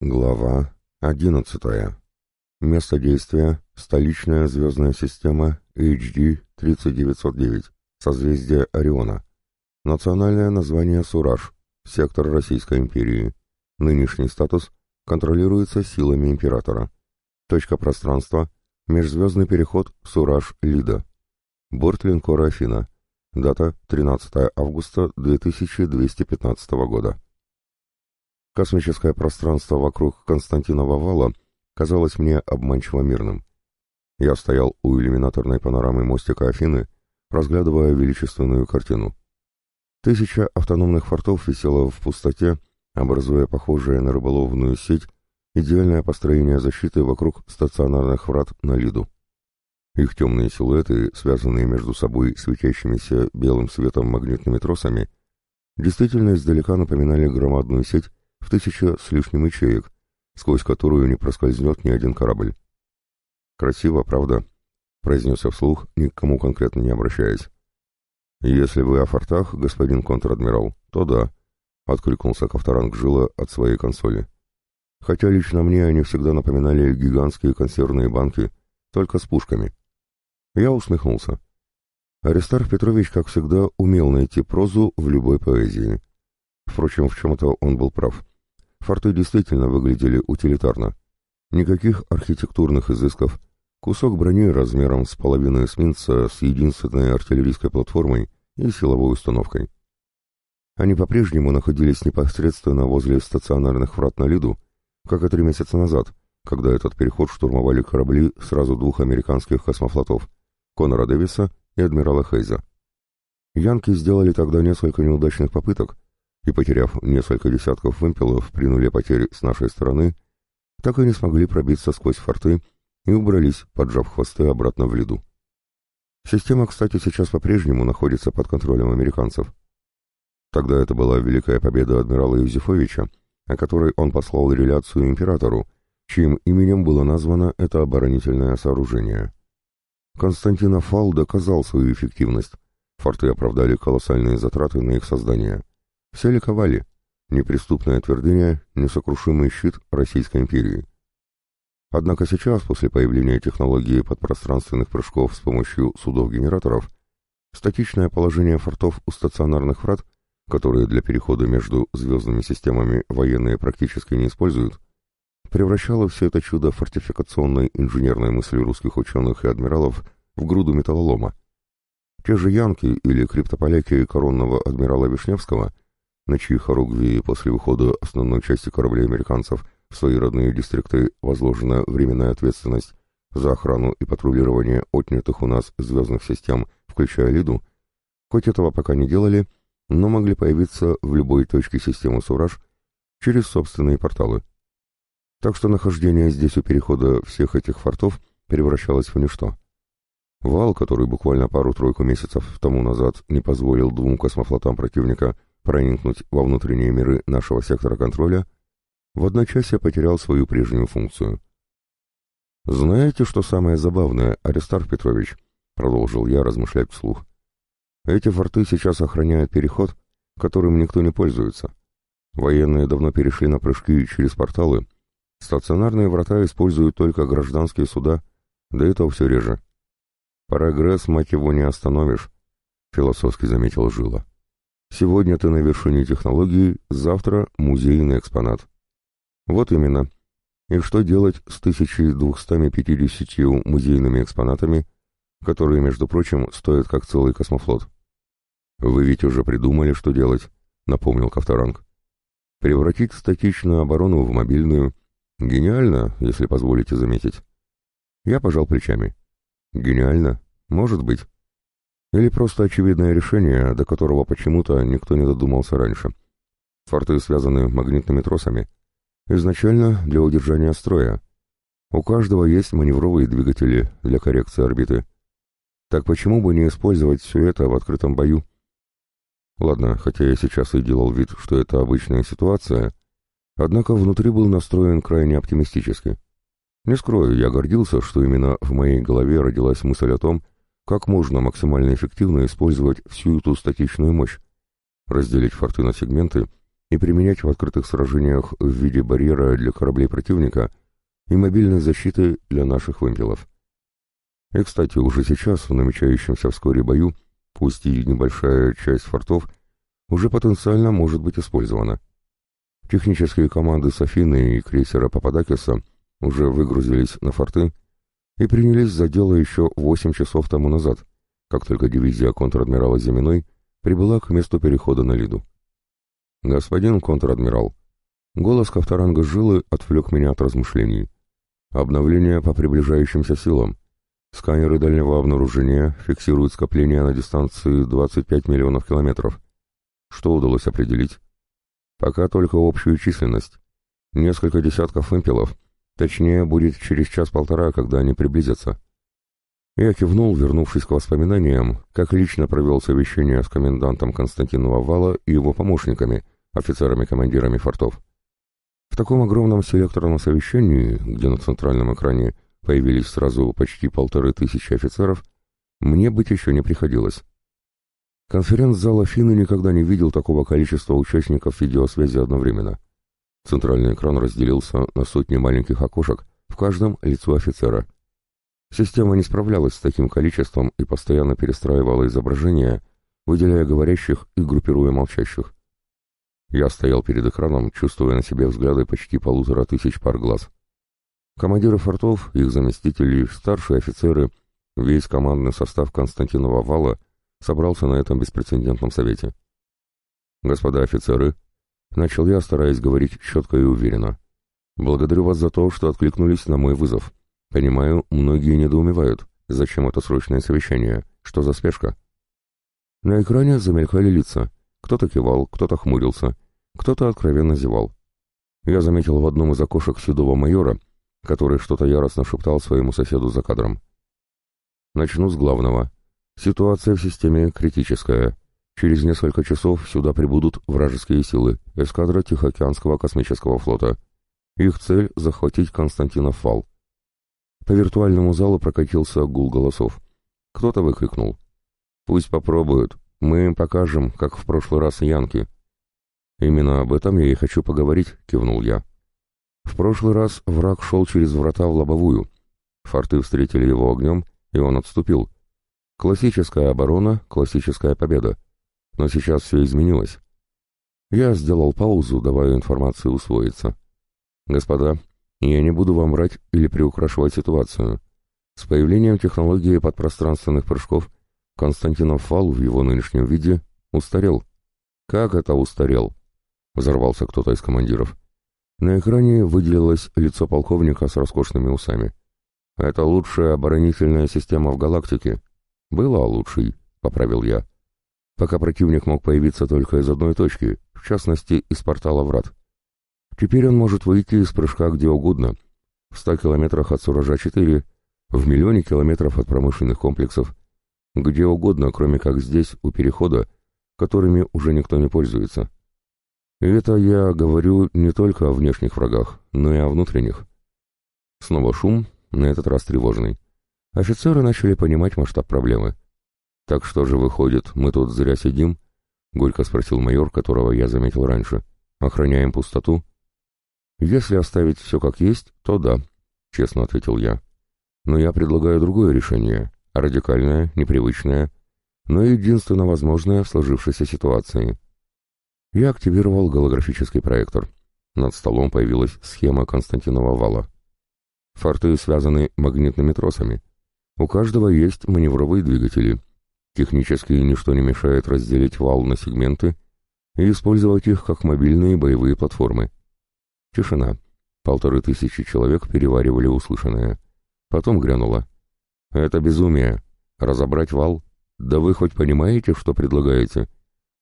Глава 11. Место действия – столичная звездная система HD 3909, созвездие Ориона. Национальное название Сураж, сектор Российской империи. Нынешний статус контролируется силами императора. Точка пространства – межзвездный переход Сураж-Лида. Борт линкора Афина. Дата – 13 августа 2215 года. Космическое пространство вокруг Константинова вала казалось мне обманчиво мирным. Я стоял у иллюминаторной панорамы мостика Афины, разглядывая величественную картину. Тысяча автономных фортов висела в пустоте, образуя похожее на рыболовную сеть идеальное построение защиты вокруг стационарных врат на Лиду. Их темные силуэты, связанные между собой светящимися белым светом магнитными тросами, действительно издалека напоминали громадную сеть, в тысяча с лишним ячеек, сквозь которую не проскользнет ни один корабль. «Красиво, правда?» — произнес я вслух, ни к кому конкретно не обращаясь. «Если вы о фортах, господин контр-адмирал, то да», — откликнулся Ковторанг Жила от своей консоли. «Хотя лично мне они всегда напоминали гигантские консервные банки, только с пушками». Я усмехнулся. Аристарх Петрович, как всегда, умел найти прозу в любой поэзии. Впрочем, в чем-то он был прав. Форты действительно выглядели утилитарно. Никаких архитектурных изысков, кусок брони размером с половину эсминца с единственной артиллерийской платформой и силовой установкой. Они по-прежнему находились непосредственно возле стационарных врат на Лиду, как и три месяца назад, когда этот переход штурмовали корабли сразу двух американских космофлотов — Конора Дэвиса и адмирала Хейза. Янки сделали тогда несколько неудачных попыток, и, потеряв несколько десятков вымпелов при нуле потерь с нашей стороны, так и не смогли пробиться сквозь форты и убрались, поджав хвосты обратно в лиду. Система, кстати, сейчас по-прежнему находится под контролем американцев. Тогда это была великая победа адмирала Юзефовича, о которой он послал реляцию императору, чьим именем было названо это оборонительное сооружение. Константинов Фал доказал свою эффективность. Форты оправдали колоссальные затраты на их создание. Все ликовали. Неприступная твердыня, несокрушимый щит Российской империи. Однако сейчас, после появления технологии подпространственных прыжков с помощью судов-генераторов, статичное положение фортов у стационарных врат, которые для перехода между звездными системами военные практически не используют, превращало все это чудо фортификационной инженерной мысли русских ученых и адмиралов в груду металлолома. Те же янки или криптополяки коронного адмирала Вишневского – на чьи хоругви после выхода основной части кораблей американцев в свои родные дистрикты возложена временная ответственность за охрану и патрулирование отнятых у нас звездных систем, включая Лиду, хоть этого пока не делали, но могли появиться в любой точке системы Сураж через собственные порталы. Так что нахождение здесь у перехода всех этих фортов превращалось в ничто. Вал, который буквально пару-тройку месяцев тому назад не позволил двум космофлотам противника проникнуть во внутренние миры нашего сектора контроля, в одночасье потерял свою прежнюю функцию. «Знаете, что самое забавное, Аристарх Петрович?» — продолжил я размышлять вслух. «Эти форты сейчас охраняют переход, которым никто не пользуется. Военные давно перешли на прыжки через порталы. Стационарные врата используют только гражданские суда, да и то все реже. Прогресс, мать его, не остановишь», — философски заметил Жила. Сегодня ты на вершине технологии, завтра музейный экспонат. Вот именно. И что делать с 1250 музейными экспонатами, которые, между прочим, стоят как целый космофлот? Вы ведь уже придумали, что делать, напомнил Ковторанг. Превратить статичную оборону в мобильную. Гениально, если позволите заметить. Я пожал плечами. Гениально? Может быть. Или просто очевидное решение, до которого почему-то никто не додумался раньше. Форты связаны магнитными тросами. Изначально для удержания строя. У каждого есть маневровые двигатели для коррекции орбиты. Так почему бы не использовать все это в открытом бою? Ладно, хотя я сейчас и делал вид, что это обычная ситуация, однако внутри был настроен крайне оптимистически. Не скрою, я гордился, что именно в моей голове родилась мысль о том, как можно максимально эффективно использовать всю эту статичную мощь? Разделить форты на сегменты и применять в открытых сражениях в виде барьера для кораблей противника и мобильной защиты для наших вымпелов. И, кстати, уже сейчас в намечающемся вскоре бою, пусть и небольшая часть фортов, уже потенциально может быть использована. Технические команды Софины и крейсера Пападакиса уже выгрузились на форты и принялись за дело еще 8 часов тому назад, как только дивизия контр-адмирала Зиминой прибыла к месту перехода на Лиду. «Господин контр-адмирал», голос Ковторанга Жилы отвлек меня от размышлений. «Обновление по приближающимся силам. Сканеры дальнего обнаружения фиксируют скопление на дистанции 25 миллионов километров. Что удалось определить? Пока только общую численность. Несколько десятков вымпелов. Точнее, будет через час-полтора, когда они приблизятся. Я кивнул, вернувшись к воспоминаниям, как лично провел совещание с комендантом Константинова вала и его помощниками, офицерами-командирами фортов. В таком огромном селекторном совещании, где на центральном экране появились сразу почти полторы тысячи офицеров, мне быть еще не приходилось. Конференц-зал Афины никогда не видел такого количества участников видеосвязи одновременно. Центральный экран разделился на сотни маленьких окошек, в каждом лицо офицера — Система не справлялась с таким количеством и постоянно перестраивала изображения, выделяя говорящих и группируя молчащих. Я стоял перед экраном, чувствуя на себе взгляды почти полутора тысяч пар глаз. Командиры фортов, их заместители, старшие офицеры, весь командный состав Константинова вала собрался на этом беспрецедентном совете. «Господа офицеры», — начал я, стараясь говорить четко и уверенно, — «благодарю вас за то, что откликнулись на мой вызов. Понимаю, многие недоумевают, зачем это срочное совещание, что за спешка. На экране замелькали лица. Кто-то кивал, кто-то хмурился, кто-то откровенно зевал. Я заметил в одном из окошек седого майора, который что-то яростно шептал своему соседу за кадром. Начну с главного. Ситуация в системе критическая. Через несколько часов сюда прибудут вражеские силы, эскадра Тихоокеанского космического флота. Их цель — захватить Константинов вал. По виртуальному залу прокатился гул голосов. Кто-то выкрикнул. «Пусть попробуют. Мы им покажем, как в прошлый раз Янки». «Именно об этом я и хочу поговорить», — кивнул я. В прошлый раз враг шел через врата в лобовую. Форты встретили его огнем, и он отступил. Классическая оборона, классическая победа. Но сейчас все изменилось. Я сделал паузу, давая информации усвоиться. «Господа, я не буду вам врать или приукрашивать ситуацию. С появлением технологии подпространственных прыжков Константинов фал в его нынешнем виде устарел. «Как это устарел?» — взорвался кто-то из командиров. На экране выделилось лицо полковника с роскошными усами. «Это лучшая оборонительная система в галактике». «Была лучшей», — поправил я. Пока противник мог появиться только из одной точки, в частности, из портала врат. Теперь он может выйти из прыжка где угодно, в ста километрах от Суража-4, в миллионе километров от промышленных комплексов, где угодно, кроме как здесь, у перехода, которыми уже никто не пользуется. И это я говорю не только о внешних врагах, но и о внутренних. Снова шум, на этот раз тревожный. Офицеры начали понимать масштаб проблемы. «Так что же выходит, мы тут зря сидим?» — горько спросил майор, которого я заметил раньше. «Охраняем пустоту?» «Если оставить все как есть, то да», — честно ответил я. «Но я предлагаю другое решение, радикальное, непривычное, но единственно возможное в сложившейся ситуации». Я активировал голографический проектор. Над столом появилась схема Константинова вала. Форты связаны магнитными тросами. У каждого есть маневровые двигатели. Технически ничто не мешает разделить вал на сегменты и использовать их как мобильные боевые платформы. Тишина. Полторы тысячи человек переваривали услышанное. Потом грянуло. «Это безумие. Разобрать вал? Да вы хоть понимаете, что предлагаете?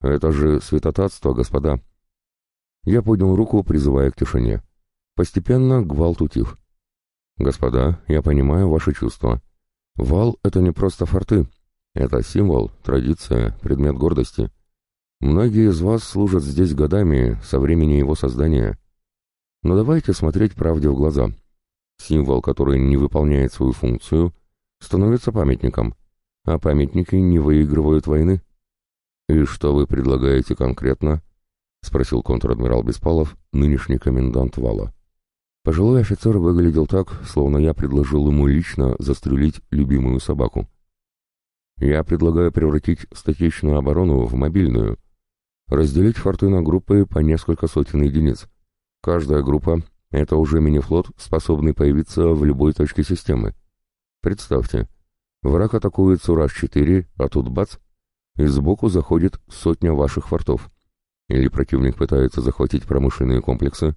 Это же святотатство, господа». Я поднял руку, призывая к тишине. Постепенно гвалт утих. «Господа, я понимаю ваши чувства. Вал — это не просто форты. Это символ, традиция, предмет гордости. Многие из вас служат здесь годами, со времени его создания. Но давайте смотреть правде в глаза. Символ, который не выполняет свою функцию, становится памятником, а памятники не выигрывают войны. И что вы предлагаете конкретно? — спросил контр-адмирал Беспалов, нынешний комендант вала. Пожилой офицер выглядел так, словно я предложил ему лично застрелить любимую собаку. «Я предлагаю превратить статичную оборону в мобильную, разделить форты на группы по несколько сотен единиц. Каждая группа — это уже мини-флот, способный появиться в любой точке системы. Представьте, враг атакует Сураж-4, а тут бац, и сбоку заходит сотня ваших фортов. Или противник пытается захватить промышленные комплексы,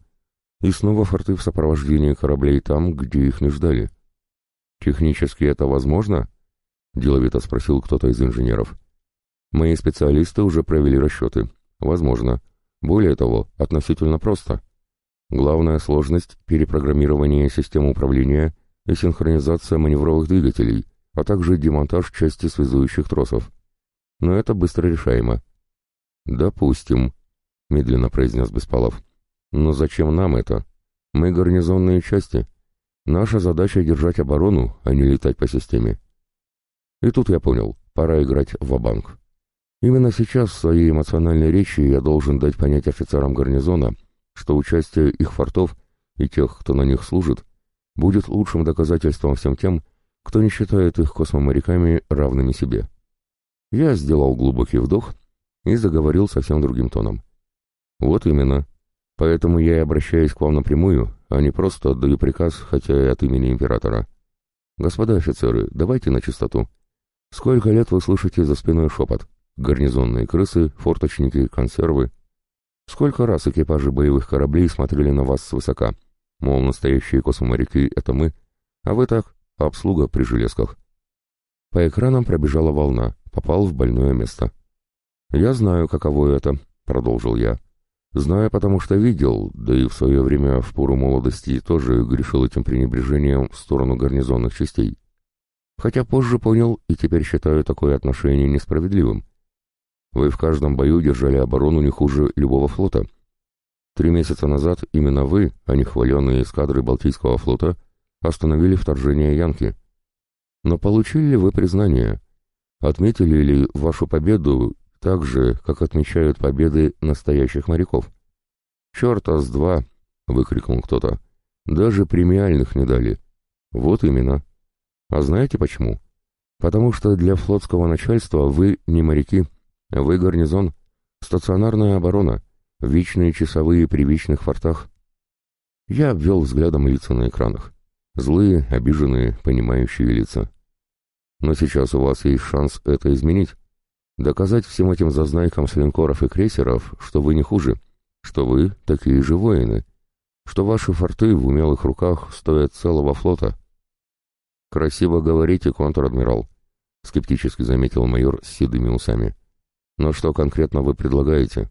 и снова форты в сопровождении кораблей там, где их не ждали. «Технически это возможно?» — деловито спросил кто-то из инженеров. «Мои специалисты уже провели расчеты. Возможно. Более того, относительно просто. Главная сложность — перепрограммирование системы управления и синхронизация маневровых двигателей, а также демонтаж части связующих тросов. Но это быстро решаемо. «Допустим», — медленно произнес Беспалов. «Но зачем нам это? Мы гарнизонные части. Наша задача — держать оборону, а не летать по системе». И тут я понял, пора играть в банк Именно сейчас в своей эмоциональной речи я должен дать понять офицерам гарнизона, что участие их фортов и тех, кто на них служит, будет лучшим доказательством всем тем, кто не считает их космоморяками равными себе. Я сделал глубокий вдох и заговорил совсем другим тоном. Вот именно. Поэтому я и обращаюсь к вам напрямую, а не просто отдаю приказ, хотя и от имени императора. Господа офицеры, давайте на чистоту. Сколько лет вы слышите за спиной шепот? гарнизонные крысы, форточники, консервы. Сколько раз экипажи боевых кораблей смотрели на вас свысока, мол, настоящие космоморяки — это мы, а вы так, обслуга при железках. По экранам пробежала волна, попал в больное место. «Я знаю, каково это», — продолжил я. «Знаю, потому что видел, да и в свое время в пору молодости тоже грешил этим пренебрежением в сторону гарнизонных частей. Хотя позже понял и теперь считаю такое отношение несправедливым. Вы в каждом бою держали оборону не хуже любого флота. Три месяца назад именно вы, а не хваленные эскадры Балтийского флота, остановили вторжение Янки. Но получили ли вы признание? Отметили ли вашу победу так же, как отмечают победы настоящих моряков? «Черта с два!» — выкрикнул кто-то. «Даже премиальных не дали». «Вот именно. А знаете почему? Потому что для флотского начальства вы не моряки». Вы гарнизон, стационарная оборона, вечные часовые при вечных фортах. Я обвел взглядом лица на экранах. Злые, обиженные, понимающие лица. Но сейчас у вас есть шанс это изменить. Доказать всем этим зазнайкам с линкоров и крейсеров, что вы не хуже, что вы такие же воины, что ваши форты в умелых руках стоят целого флота. «Красиво говорите, контр-адмирал», — скептически заметил майор с седыми усами. Но что конкретно вы предлагаете?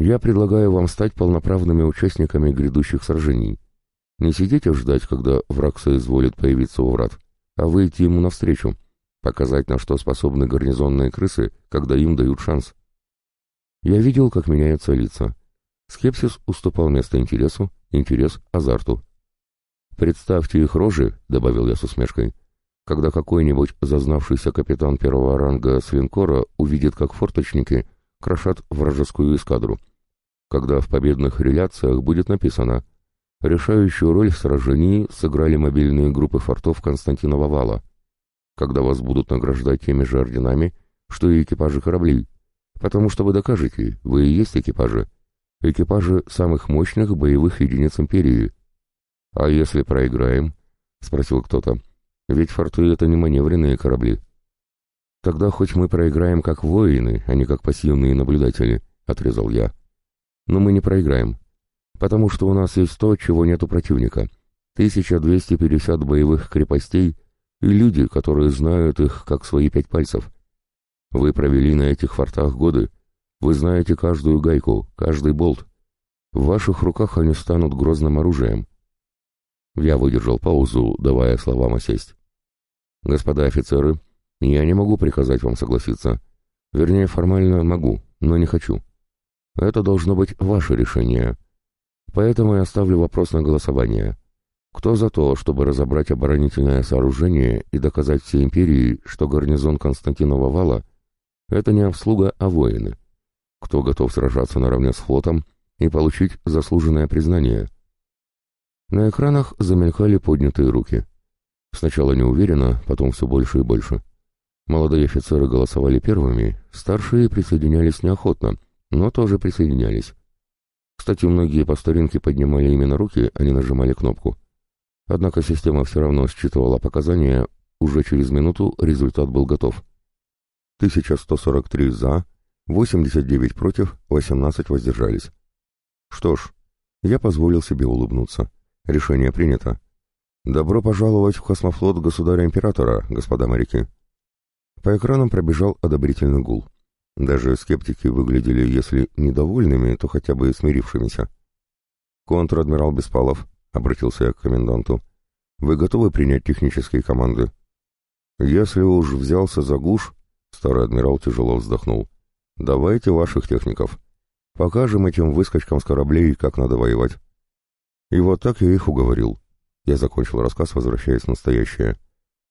Я предлагаю вам стать полноправными участниками грядущих сражений. Не сидите ждать, когда враг соизволит появиться у врат, а выйти ему навстречу, показать, на что способны гарнизонные крысы, когда им дают шанс. Я видел, как меняются лица. Скепсис уступал место интересу, интерес — азарту. «Представьте их рожи», — добавил я с усмешкой, — когда какой-нибудь зазнавшийся капитан первого ранга с линкора увидит, как форточники крошат вражескую эскадру, когда в победных реляциях будет написано «Решающую роль в сражении сыграли мобильные группы фортов Константинова вала», когда вас будут награждать теми же орденами, что и экипажи кораблей, потому что вы докажете, вы и есть экипажи, экипажи самых мощных боевых единиц империи. «А если проиграем?» — спросил кто-то. Ведь форты — это не маневренные корабли. Тогда хоть мы проиграем как воины, а не как пассивные наблюдатели, — отрезал я. Но мы не проиграем, потому что у нас есть то, чего нет у противника. 1250 боевых крепостей и люди, которые знают их как свои пять пальцев. Вы провели на этих фортах годы, вы знаете каждую гайку, каждый болт. В ваших руках они станут грозным оружием. Я выдержал паузу, давая словам осесть. «Господа офицеры, я не могу приказать вам согласиться. Вернее, формально могу, но не хочу. Это должно быть ваше решение. Поэтому я ставлю вопрос на голосование. Кто за то, чтобы разобрать оборонительное сооружение и доказать всей империи, что гарнизон Константинова вала — это не обслуга, а воины? кто готов сражаться наравне с флотом и получить заслуженное признание. На экранах замелькали поднятые руки. Сначала неуверенно, потом все больше и больше. Молодые офицеры голосовали первыми, старшие присоединялись неохотно, но тоже присоединялись. Кстати, многие по старинке поднимали именно руки, а не нажимали кнопку. Однако система все равно считывала показания, уже через минуту результат был готов. 1143 за, 89 против, 18 воздержались. Что ж, я позволил себе улыбнуться. Решение принято. Добро пожаловать в космофлот государя-императора, господа моряки. По экранам пробежал одобрительный гул. Даже скептики выглядели, если недовольными, то хотя бы смирившимися. «Контр-адмирал Беспалов», — обратился я к коменданту, — «вы готовы принять технические команды?» «Если уж взялся за гуш», — старый адмирал тяжело вздохнул, — «давайте ваших техников. Покажем этим выскочкам с кораблей, как надо воевать». И вот так я их уговорил. Я закончил рассказ, возвращаясь в настоящее.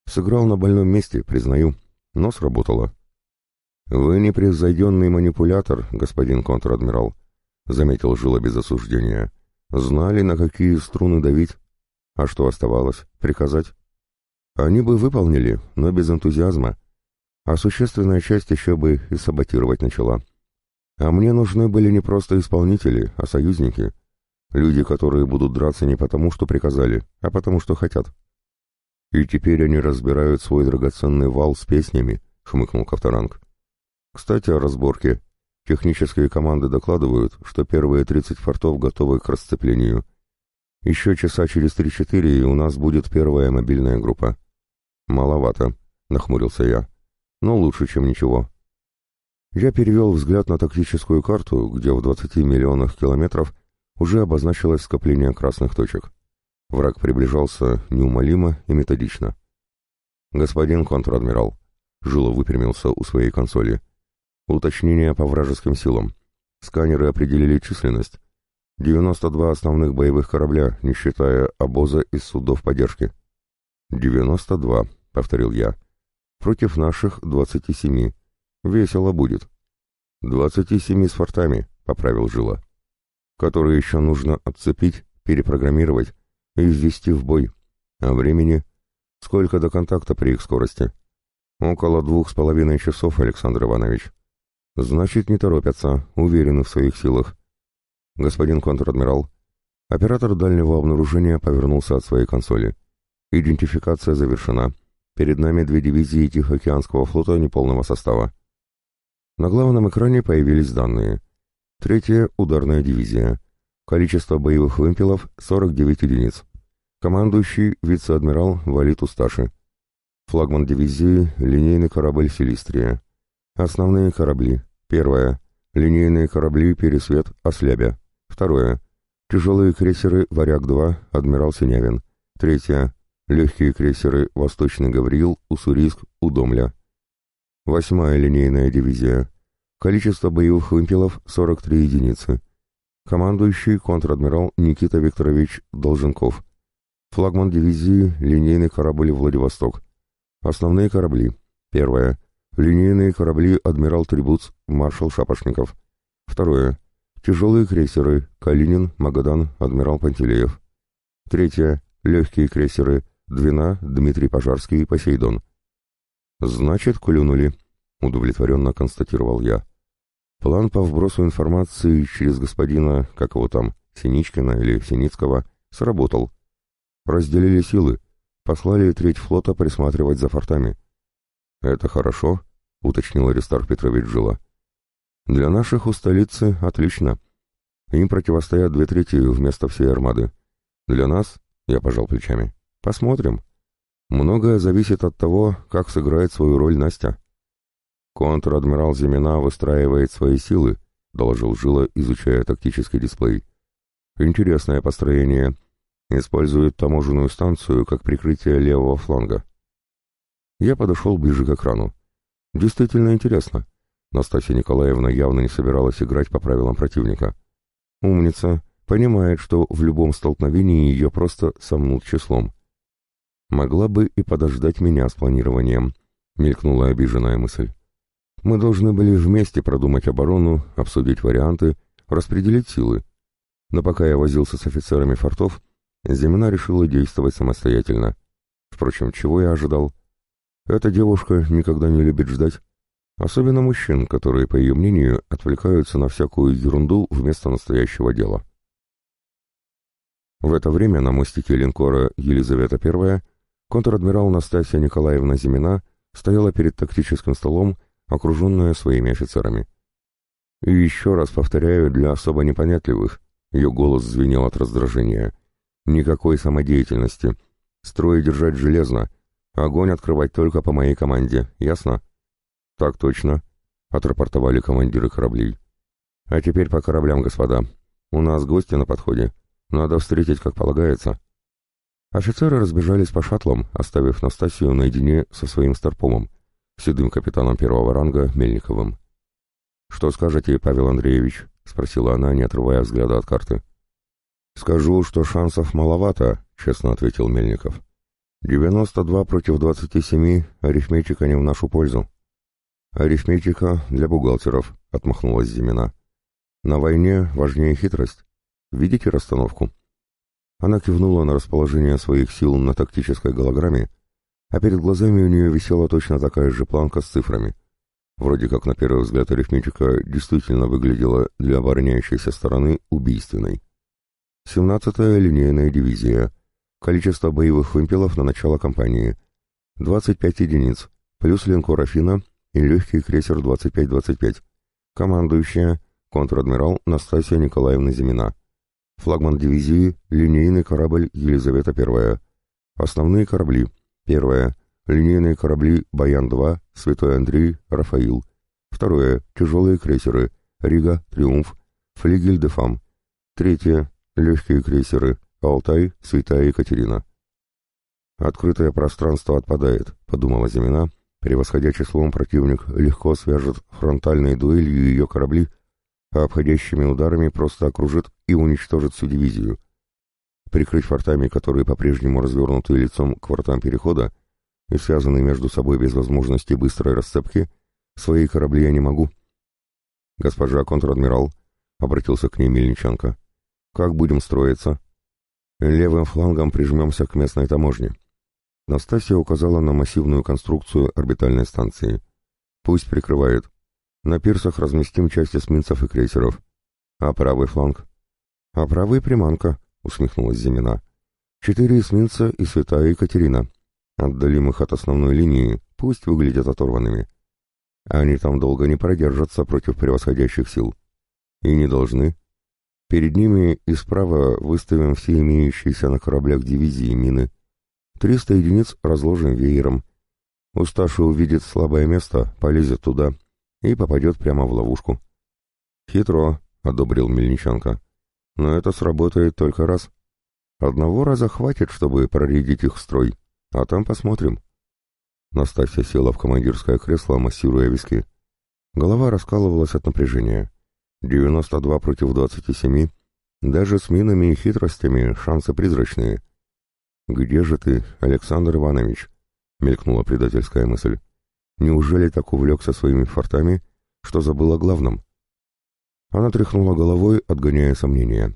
Сыграл на больном месте, признаю, но сработало. «Вы непревзойденный манипулятор, господин контр-адмирал», — заметил Жила без осуждения. «Знали, на какие струны давить. А что оставалось? Приказать?» «Они бы выполнили, но без энтузиазма. А существенная часть еще бы и саботировать начала. А мне нужны были не просто исполнители, а союзники. Люди, которые будут драться не потому, что приказали, а потому, что хотят». «И теперь они разбирают свой драгоценный вал с песнями», — хмыкнул Ковторанг. Кстати, о разборке. Технические команды докладывают, что первые 30 фортов готовы к расцеплению. Еще часа через 3-4 и у нас будет первая мобильная группа. Маловато, нахмурился я. Но лучше, чем ничего. Я перевел взгляд на тактическую карту, где в 20 миллионах километров уже обозначилось скопление красных точек. Враг приближался неумолимо и методично. «Господин контр-адмирал», — Жило выпрямился у своей консоли, Уточнение по вражеским силам. Сканеры определили численность. 92 основных боевых корабля, не считая обоза из судов поддержки. 92, повторил я. Против наших 27. Весело будет. 27 с фортами, поправил Жила. Которые еще нужно отцепить, перепрограммировать и ввести в бой. А времени? Сколько до контакта при их скорости? Около двух с половиной часов, Александр Иванович. Значит, не торопятся, уверены в своих силах. Господин контр-адмирал, оператор дальнего обнаружения повернулся от своей консоли. Идентификация завершена. Перед нами две дивизии Тихоокеанского флота неполного состава. На главном экране появились данные. Третья — ударная дивизия. Количество боевых вымпелов — 49 единиц. Командующий вице-адмирал Валит Усташи. Флагман дивизии — линейный корабль «Селистрия». Основные корабли. Первое. Линейные корабли «Пересвет», «Ослябя». Второе. Тяжелые крейсеры «Варяг-2», «Адмирал Синявин». Третье. Легкие крейсеры «Восточный Гавриил», «Уссурийск», «Удомля». Восьмая линейная дивизия. Количество боевых вымпелов — 43 единицы. Командующий контр-адмирал Никита Викторович Долженков. Флагман дивизии — линейный корабль «Владивосток». Основные корабли. Первое. Линейные корабли «Адмирал Трибуц», «Маршал Шапошников». Второе. Тяжелые крейсеры «Калинин», «Магадан», «Адмирал Пантелеев». Третье. Легкие крейсеры «Двина», «Дмитрий Пожарский» и «Посейдон». «Значит, клюнули», — удовлетворенно констатировал я. План по вбросу информации через господина, как его там, Синичкина или Синицкого, сработал. Разделили силы, послали треть флота присматривать за фортами. «Это хорошо», — уточнил Аристарх Петрович Жила. «Для наших у столицы отлично. Им противостоят две трети вместо всей армады. Для нас, — я пожал плечами, — посмотрим. Многое зависит от того, как сыграет свою роль Настя». «Контр-адмирал Зимина выстраивает свои силы», — доложил Жила, изучая тактический дисплей. «Интересное построение. Использует таможенную станцию как прикрытие левого фланга». Я подошел ближе к экрану. Действительно интересно. Настасья Николаевна явно не собиралась играть по правилам противника. Умница. Понимает, что в любом столкновении ее просто сомнут числом. Могла бы и подождать меня с планированием, мелькнула обиженная мысль. Мы должны были вместе продумать оборону, обсудить варианты, распределить силы. Но пока я возился с офицерами фортов, Зимина решила действовать самостоятельно. Впрочем, чего я ожидал? Эта девушка никогда не любит ждать. Особенно мужчин, которые, по ее мнению, отвлекаются на всякую ерунду вместо настоящего дела. В это время на мостике линкора «Елизавета I» контр-адмирал Настасья Николаевна Зимина стояла перед тактическим столом, окруженная своими офицерами. И еще раз повторяю для особо непонятливых, ее голос звенел от раздражения. Никакой самодеятельности. Строй держать железно. Огонь открывать только по моей команде, ясно? Так точно, отрапортовали командиры кораблей. А теперь по кораблям, господа. У нас гости на подходе. Надо встретить, как полагается. Офицеры разбежались по шаттлам, оставив Настасью наедине со своим старпомом, седым капитаном первого ранга Мельниковым. «Что скажете, Павел Андреевич?» — спросила она, не отрывая взгляда от карты. «Скажу, что шансов маловато», — честно ответил Мельников. «Девяносто два против двадцати семи, арифметика не в нашу пользу». «Арифметика для бухгалтеров», — отмахнулась Зимина. «На войне важнее хитрость. Видите расстановку?» Она кивнула на расположение своих сил на тактической голограмме, а перед глазами у нее висела точно такая же планка с цифрами. Вроде как на первый взгляд арифметика действительно выглядела для обороняющейся стороны убийственной. 17-я линейная дивизия. Количество боевых вымпелов на начало кампании. 25 единиц, плюс линкор «Афина» и легкий крейсер 25-25. Командующая, контр-адмирал Настасья Николаевна Зимина. Флагман дивизии — линейный корабль «Елизавета I». Основные корабли. Первое. Линейные корабли «Баян-2», «Святой Андрей», «Рафаил». Второе. Тяжелые крейсеры «Рига», «Триумф», «Флигель де Фам». Третье. Легкие крейсеры «Алтай», «Святая Екатерина». «Открытое пространство отпадает», — подумала Зимина. Превосходя числом, противник легко свяжет фронтальной дуэлью ее корабли а обходящими ударами просто окружит и уничтожит всю дивизию. Прикрыть фортами, которые по-прежнему развернуты лицом к фортам перехода и связаны между собой без возможности быстрой расцепки, свои корабли я не могу. «Госпожа контр-адмирал», — обратился к ней Мельниченко, — «как будем строиться?» «Левым флангом прижмемся к местной таможне». Настасья указала на массивную конструкцию орбитальной станции. «Пусть прикрывает. На пирсах разместим часть эсминцев и крейсеров. А правый фланг? А правый приманка, усмехнулась Зимина. Четыре эсминца и святая Екатерина. Отдалим их от основной линии, пусть выглядят оторванными. Они там долго не продержатся против превосходящих сил. И не должны. Перед ними и справа выставим все имеющиеся на кораблях дивизии мины. Триста единиц разложим веером. Усташи увидит слабое место, полезет туда — и попадет прямо в ловушку. «Хитро», — одобрил Мельниченко. «Но это сработает только раз. Одного раза хватит, чтобы проредить их строй, а там посмотрим». Настасья села в командирское кресло, массируя виски. Голова раскалывалась от напряжения. 92 против 27. Даже с минами и хитростями шансы призрачные. «Где же ты, Александр Иванович?» — мелькнула предательская мысль. Неужели так увлекся своими фортами, что забыл о главном? Она тряхнула головой, отгоняя сомнения.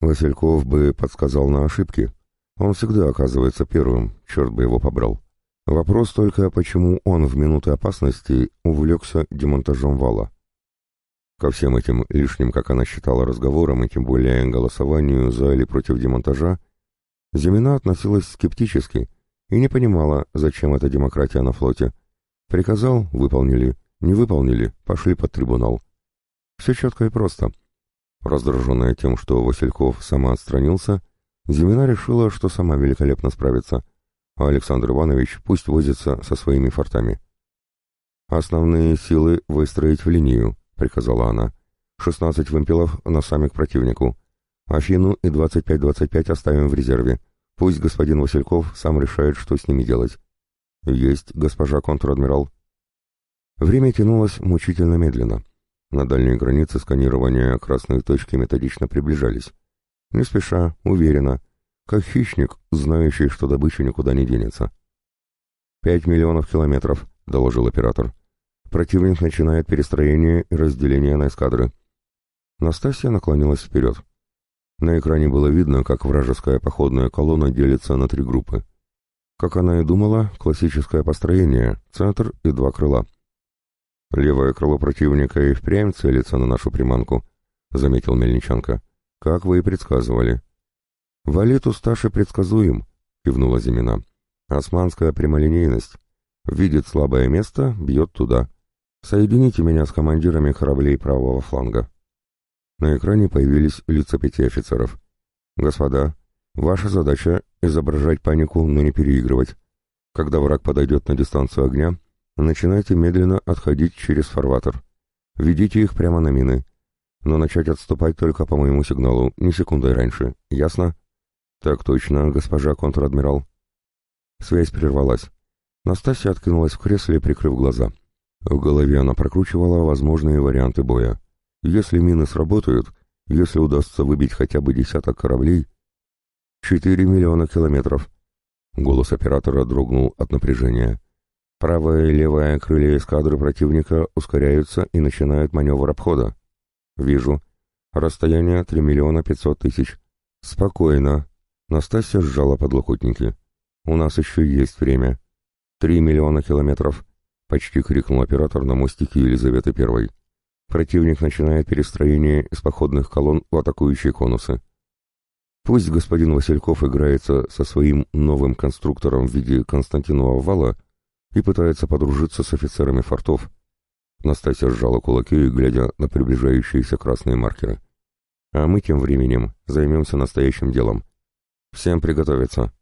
Васильков бы подсказал на ошибки. Он всегда оказывается первым, черт бы его побрал. Вопрос только, почему он в минуты опасности увлекся демонтажом вала. Ко всем этим лишним, как она считала, разговорам и тем более голосованию за или против демонтажа, Зимина относилась скептически и не понимала, зачем эта демократия на флоте, Приказал — выполнили, не выполнили — пошли под трибунал. Все четко и просто. Раздраженная тем, что Васильков сама отстранился, Зимина решила, что сама великолепно справится, а Александр Иванович пусть возится со своими фортами. «Основные силы выстроить в линию», — приказала она. «Шестнадцать вымпелов носами к противнику. Афину и 25-25 оставим в резерве. Пусть господин Васильков сам решает, что с ними делать. «Есть, госпожа контр-адмирал». Время тянулось мучительно медленно. На дальней границе сканирования красные точки методично приближались. Не спеша, уверенно, как хищник, знающий, что добыча никуда не денется. «Пять миллионов километров», — доложил оператор. Противник начинает перестроение и разделение на эскадры. Настасья наклонилась вперед. На экране было видно, как вражеская походная колонна делится на три группы. Как она и думала, классическое построение, центр и два крыла. «Левое крыло противника и впрямь целится на нашу приманку», — заметил Мельниченко. «Как вы и предсказывали». «Валет Усташи предсказуем», — кивнула Зимина. «Османская прямолинейность. Видит слабое место, бьет туда. Соедините меня с командирами кораблей правого фланга». На экране появились лица пяти офицеров. «Господа, ваша задача — изображать панику, но не переигрывать. Когда враг подойдет на дистанцию огня, начинайте медленно отходить через фарватер. Ведите их прямо на мины. Но начать отступать только по моему сигналу, ни секундой раньше. Ясно?» «Так точно, госпожа контр-адмирал». Связь прервалась. Настасья откинулась в кресле, прикрыв глаза. В голове она прокручивала возможные варианты боя. Если мины сработают, если удастся выбить хотя бы десяток кораблей... Четыре миллиона километров. Голос оператора дрогнул от напряжения. Правая и левая крылья эскадры противника ускоряются и начинают маневр обхода. Вижу. Расстояние три миллиона пятьсот тысяч. Спокойно. Настасья сжала подлокотники. У нас еще есть время. Три миллиона километров. Почти крикнул оператор на мостике Елизаветы Первой. Противник начинает перестроение из походных колонн в атакующие конусы. Пусть господин Васильков играется со своим новым конструктором в виде Константинова вала и пытается подружиться с офицерами фортов. Настасья сжала кулаки, глядя на приближающиеся красные маркеры. А мы тем временем займемся настоящим делом. Всем приготовиться.